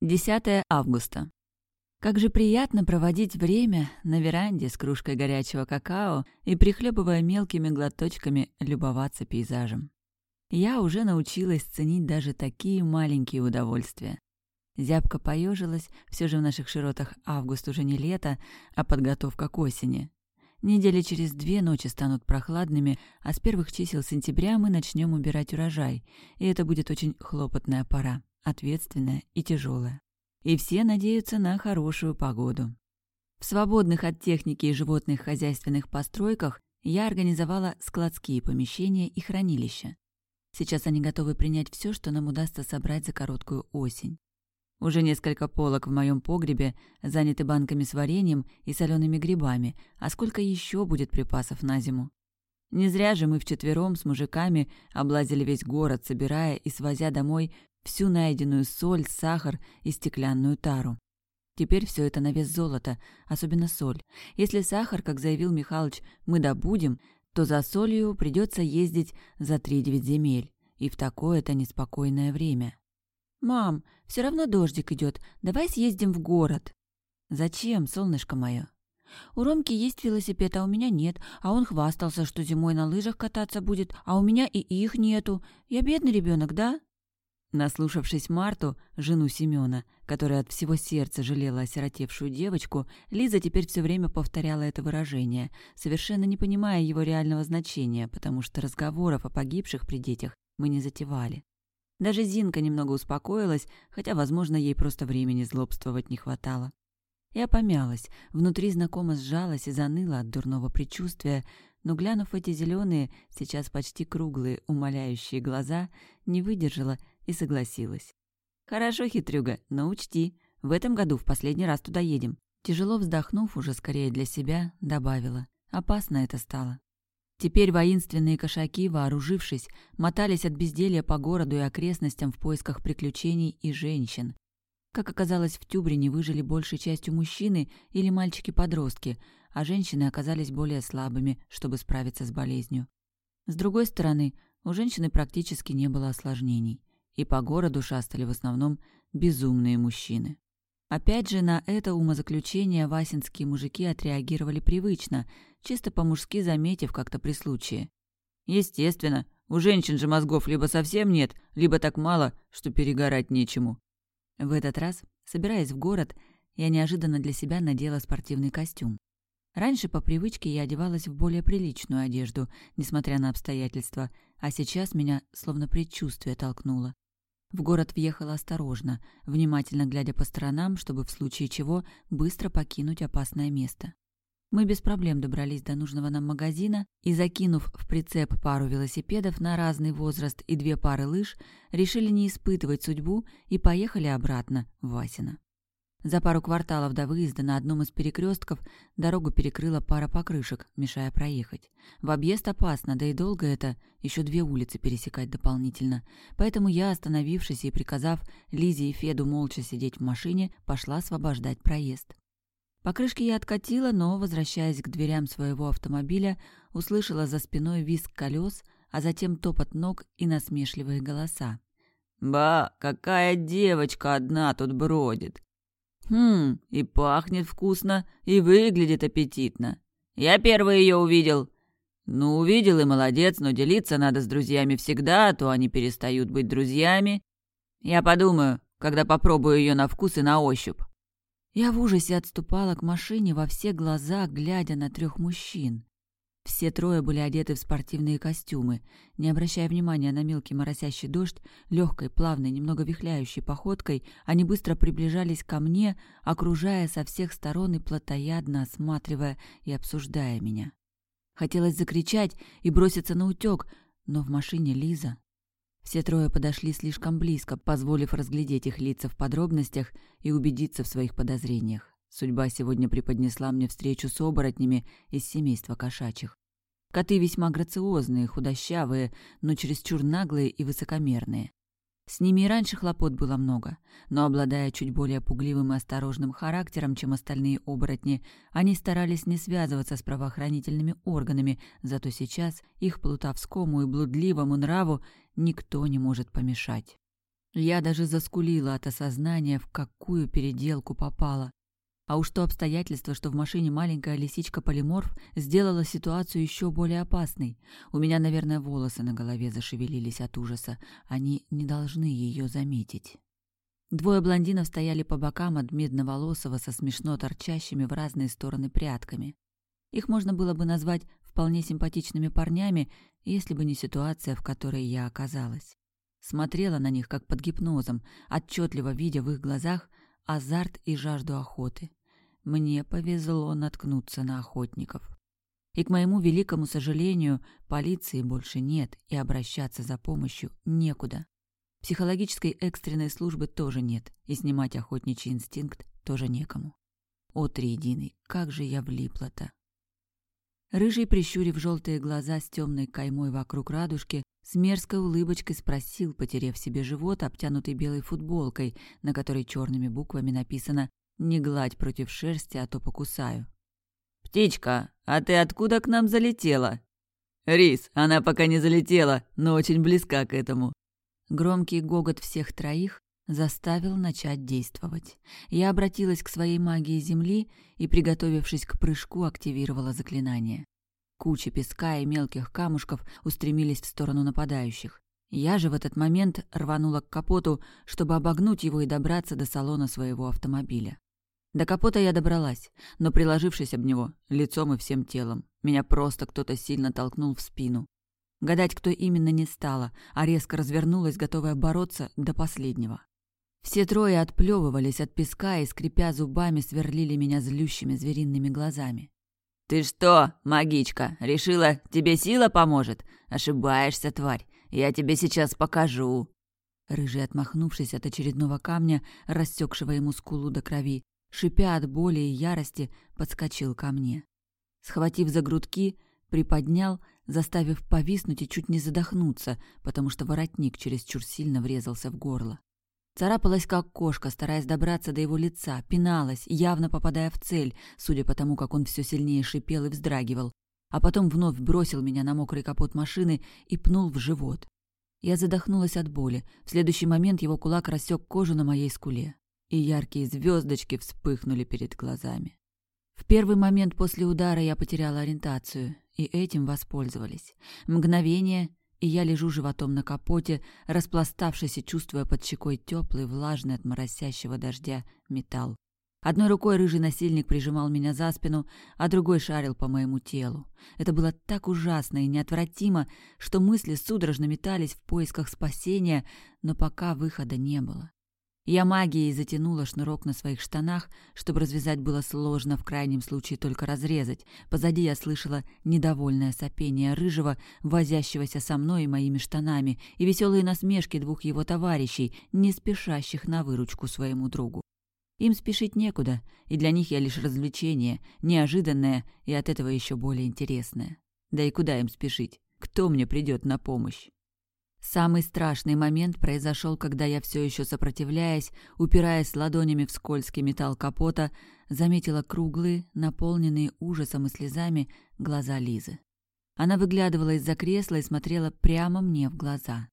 10 августа. Как же приятно проводить время на веранде с кружкой горячего какао и, прихлебывая мелкими глоточками, любоваться пейзажем. Я уже научилась ценить даже такие маленькие удовольствия. Зябко поежилась, все же в наших широтах август уже не лето, а подготовка к осени. Недели через две ночи станут прохладными, а с первых чисел сентября мы начнем убирать урожай, и это будет очень хлопотная пора ответственная и тяжелая. И все надеются на хорошую погоду. В свободных от техники и животных хозяйственных постройках я организовала складские помещения и хранилища. Сейчас они готовы принять все, что нам удастся собрать за короткую осень. Уже несколько полок в моем погребе заняты банками с вареньем и солеными грибами, а сколько еще будет припасов на зиму? Не зря же мы вчетвером с мужиками облазили весь город, собирая и свозя домой всю найденную соль, сахар и стеклянную тару. Теперь все это на вес золота, особенно соль. Если сахар, как заявил Михалыч, мы добудем, то за солью придется ездить за три девять земель, и в такое-то неспокойное время. «Мам, все равно дождик идет, давай съездим в город». «Зачем, солнышко мое?» «У Ромки есть велосипед, а у меня нет, а он хвастался, что зимой на лыжах кататься будет, а у меня и их нету. Я бедный ребенок, да?» Наслушавшись Марту, жену Семёна, которая от всего сердца жалела осиротевшую девочку, Лиза теперь все время повторяла это выражение, совершенно не понимая его реального значения, потому что разговоров о погибших при детях мы не затевали. Даже Зинка немного успокоилась, хотя, возможно, ей просто времени злобствовать не хватало. Я помялась, внутри знакомо сжалась и заныла от дурного предчувствия, но, глянув эти зеленые, сейчас почти круглые, умоляющие глаза, не выдержала и согласилась. «Хорошо, хитрюга, но учти, в этом году в последний раз туда едем». Тяжело вздохнув, уже скорее для себя, добавила. Опасно это стало. Теперь воинственные кошаки, вооружившись, мотались от безделья по городу и окрестностям в поисках приключений и женщин. Как оказалось, в Тюбрине выжили большей частью мужчины или мальчики-подростки, а женщины оказались более слабыми, чтобы справиться с болезнью. С другой стороны, у женщины практически не было осложнений и по городу шастали в основном безумные мужчины. Опять же, на это умозаключение васинские мужики отреагировали привычно, чисто по-мужски заметив как-то при случае. Естественно, у женщин же мозгов либо совсем нет, либо так мало, что перегорать нечему. В этот раз, собираясь в город, я неожиданно для себя надела спортивный костюм. Раньше по привычке я одевалась в более приличную одежду, несмотря на обстоятельства, а сейчас меня словно предчувствие толкнуло. В город въехала осторожно, внимательно глядя по сторонам, чтобы в случае чего быстро покинуть опасное место. Мы без проблем добрались до нужного нам магазина и, закинув в прицеп пару велосипедов на разный возраст и две пары лыж, решили не испытывать судьбу и поехали обратно в Васино. За пару кварталов до выезда на одном из перекрестков дорогу перекрыла пара покрышек, мешая проехать. В объезд опасно, да и долго это, еще две улицы пересекать дополнительно. Поэтому я, остановившись и приказав Лизе и Феду молча сидеть в машине, пошла освобождать проезд. Покрышки я откатила, но, возвращаясь к дверям своего автомобиля, услышала за спиной визг колес, а затем топот ног и насмешливые голоса. «Ба, какая девочка одна тут бродит! Хм, и пахнет вкусно, и выглядит аппетитно. Я первый ее увидел. Ну, увидел и молодец, но делиться надо с друзьями всегда, а то они перестают быть друзьями. Я подумаю, когда попробую ее на вкус и на ощупь. Я в ужасе отступала к машине во все глаза, глядя на трех мужчин. Все трое были одеты в спортивные костюмы. Не обращая внимания на мелкий моросящий дождь, легкой, плавной, немного вихляющей походкой, они быстро приближались ко мне, окружая со всех сторон и плотоядно осматривая и обсуждая меня. Хотелось закричать и броситься на утек, но в машине Лиза. Все трое подошли слишком близко, позволив разглядеть их лица в подробностях и убедиться в своих подозрениях. Судьба сегодня преподнесла мне встречу с оборотнями из семейства кошачьих. Коты весьма грациозные, худощавые, но чересчур наглые и высокомерные. С ними и раньше хлопот было много, но, обладая чуть более пугливым и осторожным характером, чем остальные оборотни, они старались не связываться с правоохранительными органами, зато сейчас их плутовскому и блудливому нраву никто не может помешать. Я даже заскулила от осознания, в какую переделку попала. А уж то обстоятельство, что в машине маленькая лисичка-полиморф сделала ситуацию еще более опасной. У меня, наверное, волосы на голове зашевелились от ужаса. Они не должны ее заметить. Двое блондинов стояли по бокам от медноволосого со смешно торчащими в разные стороны прядками. Их можно было бы назвать вполне симпатичными парнями, если бы не ситуация, в которой я оказалась. Смотрела на них, как под гипнозом, отчетливо видя в их глазах азарт и жажду охоты. Мне повезло наткнуться на охотников. И, к моему великому сожалению, полиции больше нет, и обращаться за помощью некуда. Психологической экстренной службы тоже нет, и снимать охотничий инстинкт тоже некому. О, триединый, как же я влипла-то! Рыжий, прищурив желтые глаза с темной каймой вокруг радужки, с мерзкой улыбочкой спросил, потерев себе живот, обтянутый белой футболкой, на которой черными буквами написано «Не гладь против шерсти, а то покусаю». «Птичка, а ты откуда к нам залетела?» «Рис, она пока не залетела, но очень близка к этому». Громкий гогот всех троих заставил начать действовать. Я обратилась к своей магии Земли и, приготовившись к прыжку, активировала заклинание. Кучи песка и мелких камушков устремились в сторону нападающих. Я же в этот момент рванула к капоту, чтобы обогнуть его и добраться до салона своего автомобиля. До капота я добралась, но, приложившись об него, лицом и всем телом, меня просто кто-то сильно толкнул в спину. Гадать, кто именно, не стало, а резко развернулась, готовая бороться до последнего. Все трое отплевывались от песка и, скрипя зубами, сверлили меня злющими звериными глазами. «Ты что, магичка, решила, тебе сила поможет? Ошибаешься, тварь. Я тебе сейчас покажу». Рыжий, отмахнувшись от очередного камня, рассекшего ему скулу до крови, шипя от боли и ярости, подскочил ко мне. Схватив за грудки, приподнял, заставив повиснуть и чуть не задохнуться, потому что воротник чересчур сильно врезался в горло. Царапалась, как кошка, стараясь добраться до его лица, пиналась, явно попадая в цель, судя по тому, как он все сильнее шипел и вздрагивал, а потом вновь бросил меня на мокрый капот машины и пнул в живот. Я задохнулась от боли. В следующий момент его кулак рассек кожу на моей скуле, и яркие звездочки вспыхнули перед глазами. В первый момент после удара я потеряла ориентацию, и этим воспользовались. Мгновение, и я лежу животом на капоте, распластавшись и чувствуя под щекой теплый, влажный от моросящего дождя металл. Одной рукой рыжий насильник прижимал меня за спину, а другой шарил по моему телу. Это было так ужасно и неотвратимо, что мысли судорожно метались в поисках спасения, но пока выхода не было. Я магией затянула шнурок на своих штанах, чтобы развязать было сложно, в крайнем случае только разрезать. Позади я слышала недовольное сопение рыжего, возящегося со мной и моими штанами, и веселые насмешки двух его товарищей, не спешащих на выручку своему другу. Им спешить некуда, и для них я лишь развлечение, неожиданное и от этого еще более интересное. Да и куда им спешить? Кто мне придет на помощь? Самый страшный момент произошел, когда я все еще сопротивляясь, упираясь ладонями в скользкий металл капота, заметила круглые, наполненные ужасом и слезами, глаза Лизы. Она выглядывала из-за кресла и смотрела прямо мне в глаза.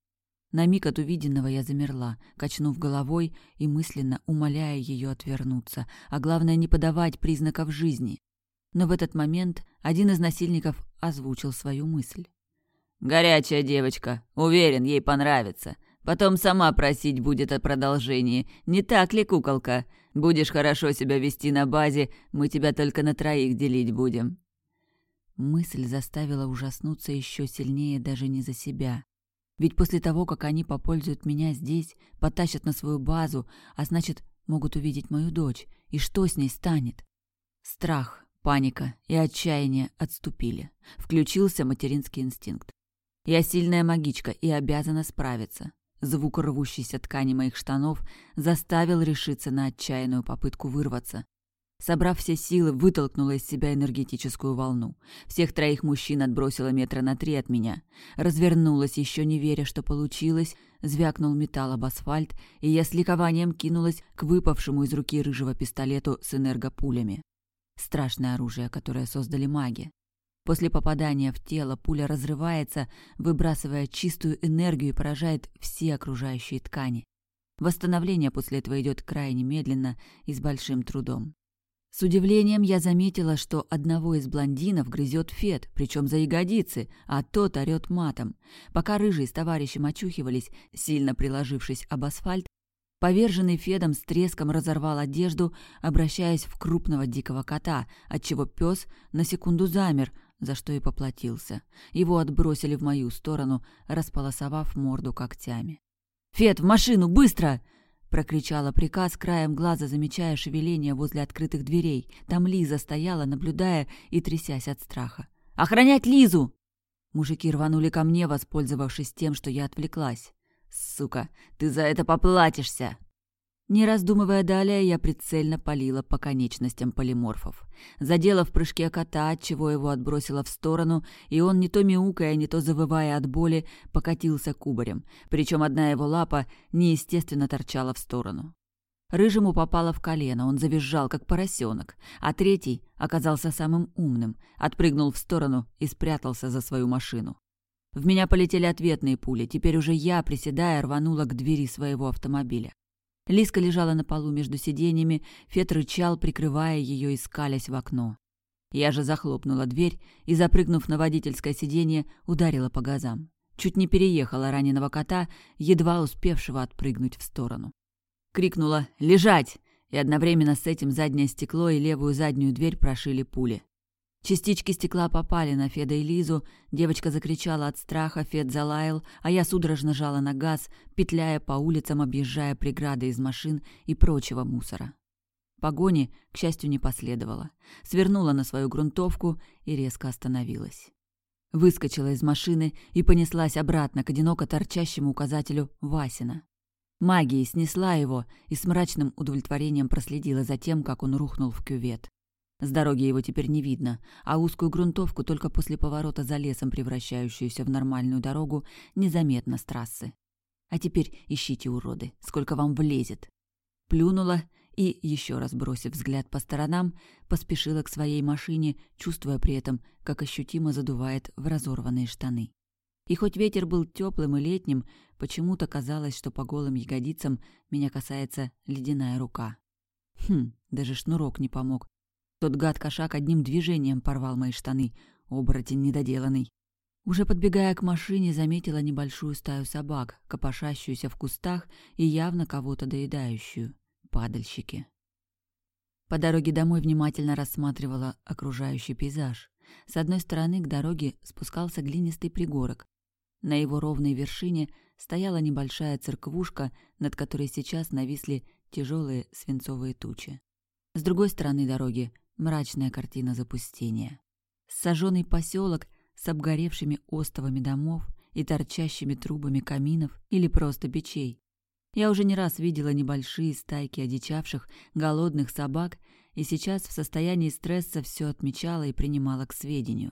На миг от увиденного я замерла, качнув головой и мысленно умоляя ее отвернуться, а главное не подавать признаков жизни. Но в этот момент один из насильников озвучил свою мысль. Горячая девочка. Уверен, ей понравится. Потом сама просить будет о продолжении. Не так ли, куколка? Будешь хорошо себя вести на базе, мы тебя только на троих делить будем». Мысль заставила ужаснуться еще сильнее даже не за себя. Ведь после того, как они попользуют меня здесь, потащат на свою базу, а значит, могут увидеть мою дочь, и что с ней станет? Страх, паника и отчаяние отступили. Включился материнский инстинкт. Я сильная магичка и обязана справиться. Звук рвущейся ткани моих штанов заставил решиться на отчаянную попытку вырваться. Собрав все силы, вытолкнула из себя энергетическую волну. Всех троих мужчин отбросила метра на три от меня. Развернулась, еще не веря, что получилось, звякнул металл об асфальт, и я с ликованием кинулась к выпавшему из руки рыжего пистолету с энергопулями. Страшное оружие, которое создали маги. После попадания в тело пуля разрывается, выбрасывая чистую энергию и поражает все окружающие ткани. Восстановление после этого идет крайне медленно и с большим трудом. С удивлением я заметила, что одного из блондинов грызет Фет, причем за ягодицы, а тот орет матом. Пока рыжий с товарищем очухивались, сильно приложившись об асфальт, поверженный Федом с треском разорвал одежду, обращаясь в крупного дикого кота, отчего пес на секунду замер, за что и поплатился. Его отбросили в мою сторону, располосовав морду когтями. «Фед, в машину, быстро!» Прокричала приказ, краем глаза замечая шевеление возле открытых дверей. Там Лиза стояла, наблюдая и трясясь от страха. «Охранять Лизу!» Мужики рванули ко мне, воспользовавшись тем, что я отвлеклась. «Сука, ты за это поплатишься!» Не раздумывая далее, я прицельно полила по конечностям полиморфов. Задела в прыжке кота, отчего его отбросило в сторону, и он, не то мяукая, не то завывая от боли, покатился кубарем. Причем одна его лапа неестественно торчала в сторону. Рыжему попало в колено, он завизжал, как поросенок, а третий оказался самым умным, отпрыгнул в сторону и спрятался за свою машину. В меня полетели ответные пули, теперь уже я, приседая, рванула к двери своего автомобиля. Лиска лежала на полу между сиденьями, Фет рычал, прикрывая ее и скалясь в окно. Я же захлопнула дверь и, запрыгнув на водительское сиденье, ударила по газам. Чуть не переехала раненого кота, едва успевшего отпрыгнуть в сторону. Крикнула «Лежать!» и одновременно с этим заднее стекло и левую заднюю дверь прошили пули. Частички стекла попали на Феда и Лизу, девочка закричала от страха, Фед залаял, а я судорожно жала на газ, петляя по улицам, объезжая преграды из машин и прочего мусора. Погони, к счастью, не последовало. Свернула на свою грунтовку и резко остановилась. Выскочила из машины и понеслась обратно к одиноко торчащему указателю Васина. Магией снесла его и с мрачным удовлетворением проследила за тем, как он рухнул в кювет. С дороги его теперь не видно, а узкую грунтовку, только после поворота за лесом превращающуюся в нормальную дорогу, незаметно с трассы. А теперь ищите, уроды, сколько вам влезет. Плюнула и, еще раз бросив взгляд по сторонам, поспешила к своей машине, чувствуя при этом, как ощутимо задувает в разорванные штаны. И хоть ветер был теплым и летним, почему-то казалось, что по голым ягодицам меня касается ледяная рука. Хм, даже шнурок не помог, тот гад-кошак одним движением порвал мои штаны, оборотень недоделанный. Уже подбегая к машине, заметила небольшую стаю собак, копошащуюся в кустах и явно кого-то доедающую. Падальщики. По дороге домой внимательно рассматривала окружающий пейзаж. С одной стороны к дороге спускался глинистый пригорок. На его ровной вершине стояла небольшая церквушка, над которой сейчас нависли тяжелые свинцовые тучи. С другой стороны дороги мрачная картина запустения. Сожженный поселок с обгоревшими остовами домов и торчащими трубами каминов или просто печей. Я уже не раз видела небольшие стайки одичавших, голодных собак, и сейчас в состоянии стресса все отмечала и принимала к сведению.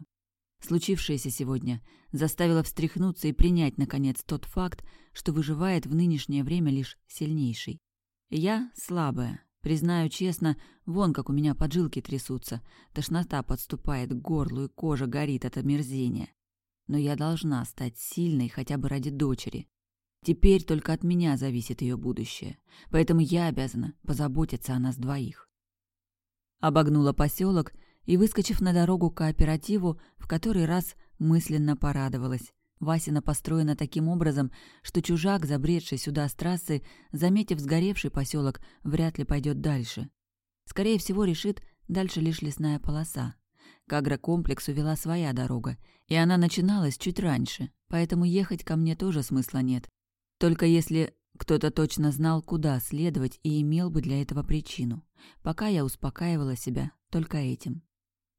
Случившееся сегодня заставило встряхнуться и принять, наконец, тот факт, что выживает в нынешнее время лишь сильнейший. Я слабая, Признаю честно, вон как у меня поджилки трясутся, тошнота подступает к горлу и кожа горит от омерзения. Но я должна стать сильной хотя бы ради дочери. Теперь только от меня зависит ее будущее, поэтому я обязана позаботиться о нас двоих. Обогнула поселок и, выскочив на дорогу к кооперативу, в который раз мысленно порадовалась. Васина построена таким образом, что чужак, забредший сюда с трассы, заметив сгоревший поселок, вряд ли пойдет дальше. Скорее всего, решит, дальше лишь лесная полоса. К агрокомплексу вела своя дорога, и она начиналась чуть раньше, поэтому ехать ко мне тоже смысла нет. Только если кто-то точно знал, куда следовать и имел бы для этого причину. Пока я успокаивала себя только этим.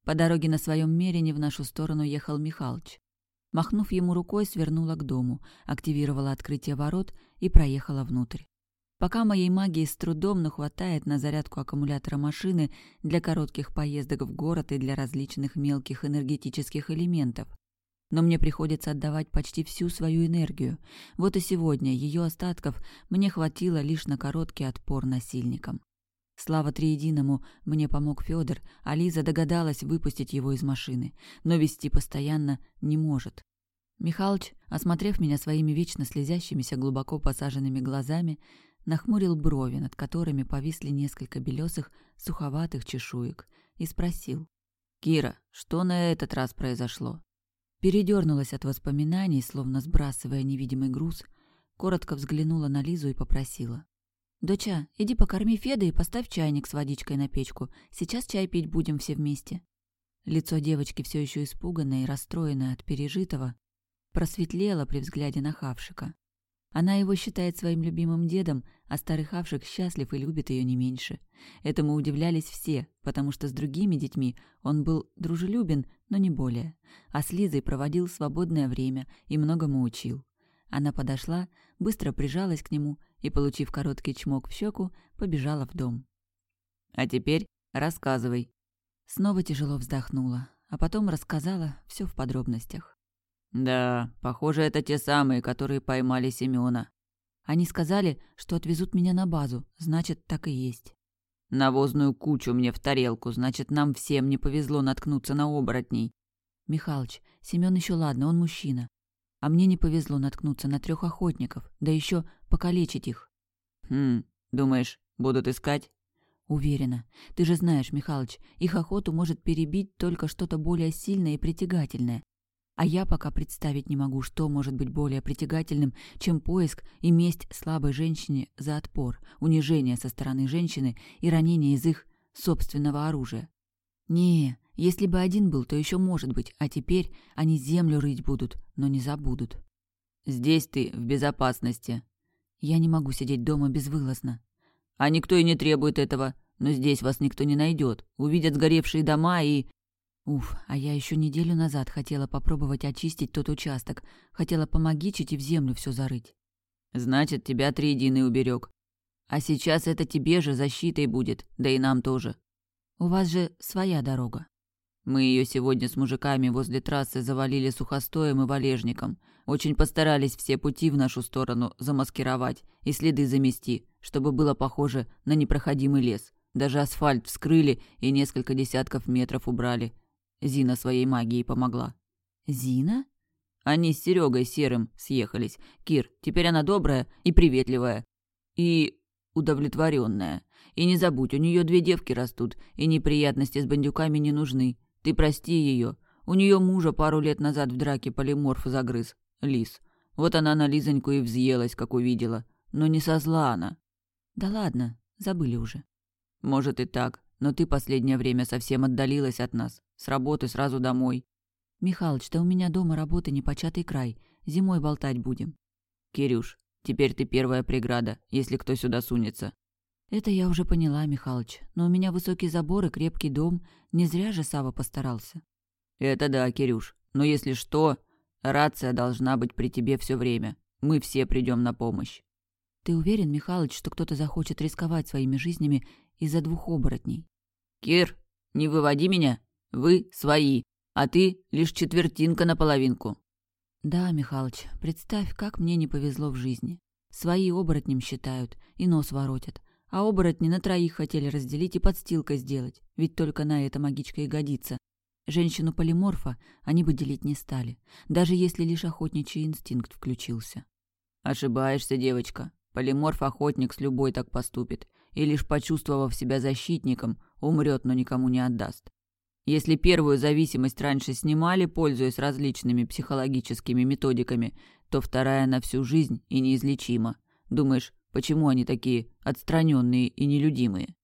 По дороге на своем мерине в нашу сторону ехал Михалыч. Махнув ему рукой, свернула к дому, активировала открытие ворот и проехала внутрь. Пока моей магии с трудом, но хватает на зарядку аккумулятора машины для коротких поездок в город и для различных мелких энергетических элементов. Но мне приходится отдавать почти всю свою энергию. Вот и сегодня ее остатков мне хватило лишь на короткий отпор насильникам. Слава Триединому, мне помог Федор, а Лиза догадалась выпустить его из машины, но вести постоянно не может. Михалыч, осмотрев меня своими вечно слезящимися глубоко посаженными глазами, нахмурил брови, над которыми повисли несколько белесых, суховатых чешуек, и спросил. «Кира, что на этот раз произошло?» Передернулась от воспоминаний, словно сбрасывая невидимый груз, коротко взглянула на Лизу и попросила. «Доча, иди покорми Феда и поставь чайник с водичкой на печку. Сейчас чай пить будем все вместе». Лицо девочки все еще испуганное и расстроенное от пережитого, просветлело при взгляде на Хавшика. Она его считает своим любимым дедом, а старый Хавшик счастлив и любит ее не меньше. Этому удивлялись все, потому что с другими детьми он был дружелюбен, но не более. А с Лизой проводил свободное время и многому учил. Она подошла, быстро прижалась к нему и, получив короткий чмок в щеку, побежала в дом. «А теперь рассказывай». Снова тяжело вздохнула, а потом рассказала все в подробностях. «Да, похоже, это те самые, которые поймали Семёна». Они сказали, что отвезут меня на базу, значит, так и есть. «Навозную кучу мне в тарелку, значит, нам всем не повезло наткнуться на оборотней». «Михалыч, Семён еще ладно, он мужчина. А мне не повезло наткнуться на трех охотников, да еще покалечить их. Хм, думаешь, будут искать? Уверена. Ты же знаешь, Михалыч, их охоту может перебить только что-то более сильное и притягательное. А я пока представить не могу, что может быть более притягательным, чем поиск и месть слабой женщине за отпор, унижение со стороны женщины и ранение из их собственного оружия. Не, если бы один был, то еще может быть, а теперь они землю рыть будут, но не забудут. Здесь ты в безопасности. Я не могу сидеть дома безвылазно. А никто и не требует этого, но здесь вас никто не найдет. Увидят сгоревшие дома и... Уф, а я еще неделю назад хотела попробовать очистить тот участок, хотела помогичить и в землю все зарыть. Значит, тебя триединый уберег. А сейчас это тебе же защитой будет, да и нам тоже. У вас же своя дорога. Мы ее сегодня с мужиками возле трассы завалили сухостоем и валежником. Очень постарались все пути в нашу сторону замаскировать и следы замести, чтобы было похоже на непроходимый лес. Даже асфальт вскрыли и несколько десятков метров убрали. Зина своей магией помогла. Зина? Они с Серегой Серым съехались. Кир, теперь она добрая и приветливая. И удовлетворенная. И не забудь, у нее две девки растут, и неприятности с бандюками не нужны. Ты прости ее. У нее мужа пару лет назад в драке полиморф загрыз. Лис. Вот она на Лизоньку и взъелась, как увидела. Но не со зла она. Да ладно, забыли уже. Может и так, но ты последнее время совсем отдалилась от нас. С работы сразу домой. Михалыч, да у меня дома работы непочатый край. Зимой болтать будем. Кирюш, теперь ты первая преграда, если кто сюда сунется. Это я уже поняла, Михалыч. Но у меня высокий забор и крепкий дом. Не зря же Сава постарался. Это да, Кирюш. Но если что, рация должна быть при тебе все время. Мы все придем на помощь. Ты уверен, Михалыч, что кто-то захочет рисковать своими жизнями из-за двух оборотней? Кир, не выводи меня. Вы свои, а ты лишь четвертинка на половинку. Да, Михалыч, представь, как мне не повезло в жизни. Свои оборотнем считают и нос воротят. А оборотни на троих хотели разделить и подстилкой сделать, ведь только на это магичка и годится. Женщину-полиморфа они бы делить не стали, даже если лишь охотничий инстинкт включился. Ошибаешься, девочка. Полиморф-охотник с любой так поступит, и лишь почувствовав себя защитником, умрет, но никому не отдаст. Если первую зависимость раньше снимали, пользуясь различными психологическими методиками, то вторая на всю жизнь и неизлечима. Думаешь, Почему они такие отстраненные и нелюдимые?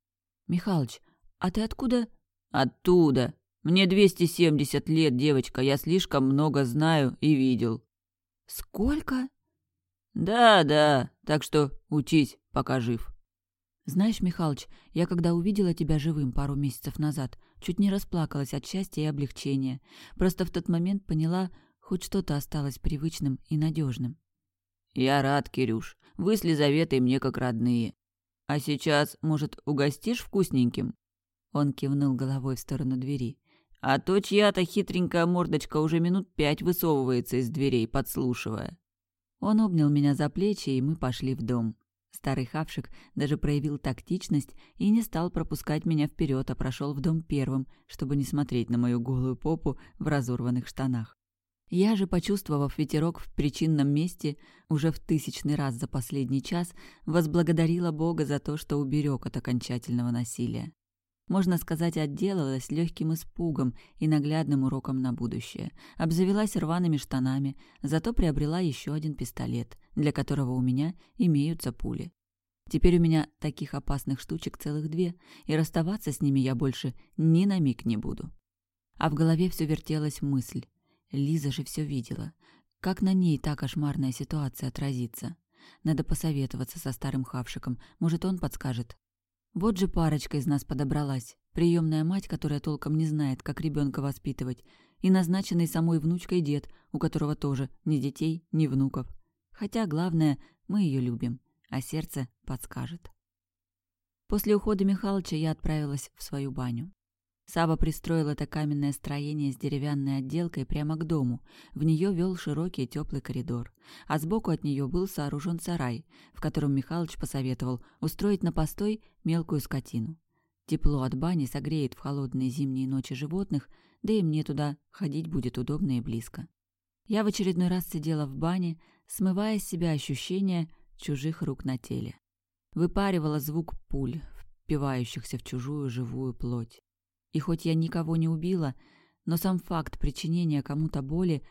Михалыч, а ты откуда? Оттуда. Мне 270 лет, девочка, я слишком много знаю и видел. Сколько? Да, да, так что учись, пока жив. Знаешь, Михалыч, я когда увидела тебя живым пару месяцев назад, чуть не расплакалась от счастья и облегчения. Просто в тот момент поняла, хоть что-то осталось привычным и надежным. Я рад, Кирюш. Вы с Лизаветой мне как родные. А сейчас, может, угостишь вкусненьким?» Он кивнул головой в сторону двери. «А то чья-то хитренькая мордочка уже минут пять высовывается из дверей, подслушивая». Он обнял меня за плечи, и мы пошли в дом. Старый хавшик даже проявил тактичность и не стал пропускать меня вперед, а прошел в дом первым, чтобы не смотреть на мою голую попу в разорванных штанах. Я же, почувствовав ветерок в причинном месте, уже в тысячный раз за последний час, возблагодарила Бога за то, что уберег от окончательного насилия. Можно сказать, отделалась легким испугом и наглядным уроком на будущее. Обзавелась рваными штанами, зато приобрела еще один пистолет, для которого у меня имеются пули. Теперь у меня таких опасных штучек целых две, и расставаться с ними я больше ни на миг не буду. А в голове все вертелась мысль. Лиза же все видела. Как на ней та кошмарная ситуация отразится? Надо посоветоваться со старым хавшиком, может, он подскажет. Вот же парочка из нас подобралась. Приемная мать, которая толком не знает, как ребенка воспитывать, и назначенный самой внучкой дед, у которого тоже ни детей, ни внуков. Хотя, главное, мы ее любим, а сердце подскажет. После ухода Михалыча я отправилась в свою баню. Сава пристроил это каменное строение с деревянной отделкой прямо к дому. В нее вел широкий теплый коридор. А сбоку от нее был сооружен сарай, в котором Михалыч посоветовал устроить на постой мелкую скотину. Тепло от бани согреет в холодные зимние ночи животных, да и мне туда ходить будет удобно и близко. Я в очередной раз сидела в бане, смывая с себя ощущение чужих рук на теле. Выпаривала звук пуль, впивающихся в чужую живую плоть. И хоть я никого не убила, но сам факт причинения кому-то боли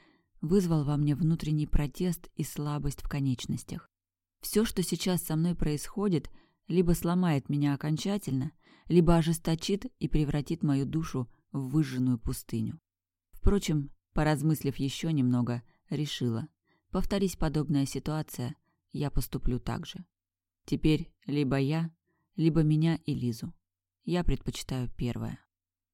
вызвал во мне внутренний протест и слабость в конечностях. Все, что сейчас со мной происходит, либо сломает меня окончательно, либо ожесточит и превратит мою душу в выжженную пустыню. Впрочем, поразмыслив еще немного, решила. Повторись подобная ситуация, я поступлю так же. Теперь либо я, либо меня и Лизу. Я предпочитаю первое.